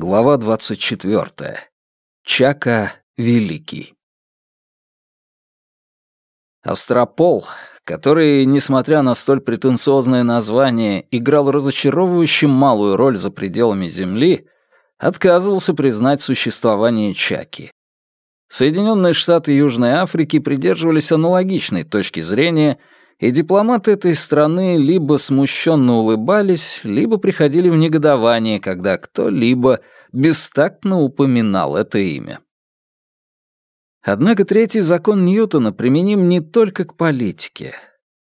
Глава 24. Чака Великий. Астропол, который, несмотря на столь претенциозное название, играл разочаровывающе малую роль за пределами Земли, отказывался признать существование Чаки. Соединенные Штаты Южной Африки придерживались аналогичной точки зрения, и дипломаты этой страны либо смущенно улыбались, либо приходили в негодование, когда кто-либо бестактно упоминал это имя. Однако третий закон Ньютона применим не только к политике.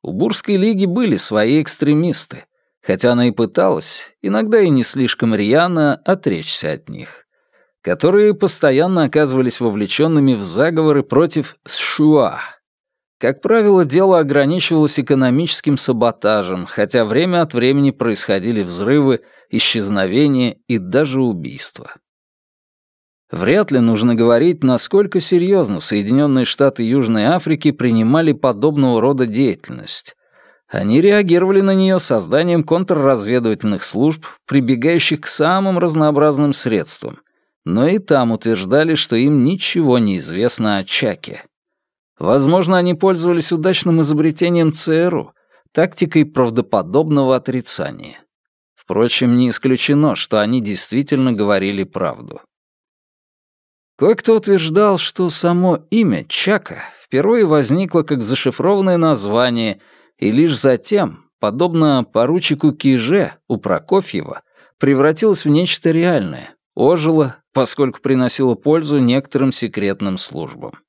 У Бурской лиги были свои экстремисты, хотя она и пыталась, иногда и не слишком рьяно, отречься от них которые постоянно оказывались вовлеченными в заговоры против Сшуа. Как правило, дело ограничивалось экономическим саботажем, хотя время от времени происходили взрывы, исчезновения и даже убийства. Вряд ли нужно говорить, насколько серьезно Соединенные Штаты Южной Африки принимали подобного рода деятельность. Они реагировали на нее созданием контрразведывательных служб, прибегающих к самым разнообразным средствам, но и там утверждали, что им ничего не известно о Чаке. Возможно, они пользовались удачным изобретением ЦРУ, тактикой правдоподобного отрицания. Впрочем, не исключено, что они действительно говорили правду. Кое-кто утверждал, что само имя Чака впервые возникло как зашифрованное название, и лишь затем, подобно поручику Киже у Прокофьева, превратилось в нечто реальное, ожило, поскольку приносило пользу некоторым секретным службам.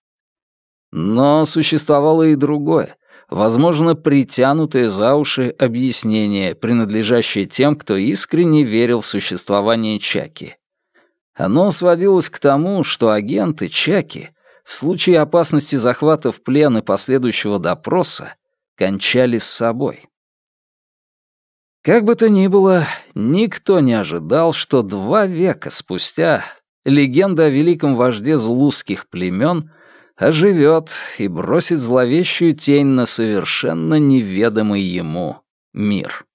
Но существовало и другое, возможно, притянутое за уши объяснение, принадлежащее тем, кто искренне верил в существование Чаки. Оно сводилось к тому, что агенты Чаки в случае опасности захвата в плен и последующего допроса кончали с собой. Как бы то ни было, никто не ожидал, что два века спустя легенда о великом вожде зулузских племен оживет и бросит зловещую тень на совершенно неведомый ему мир.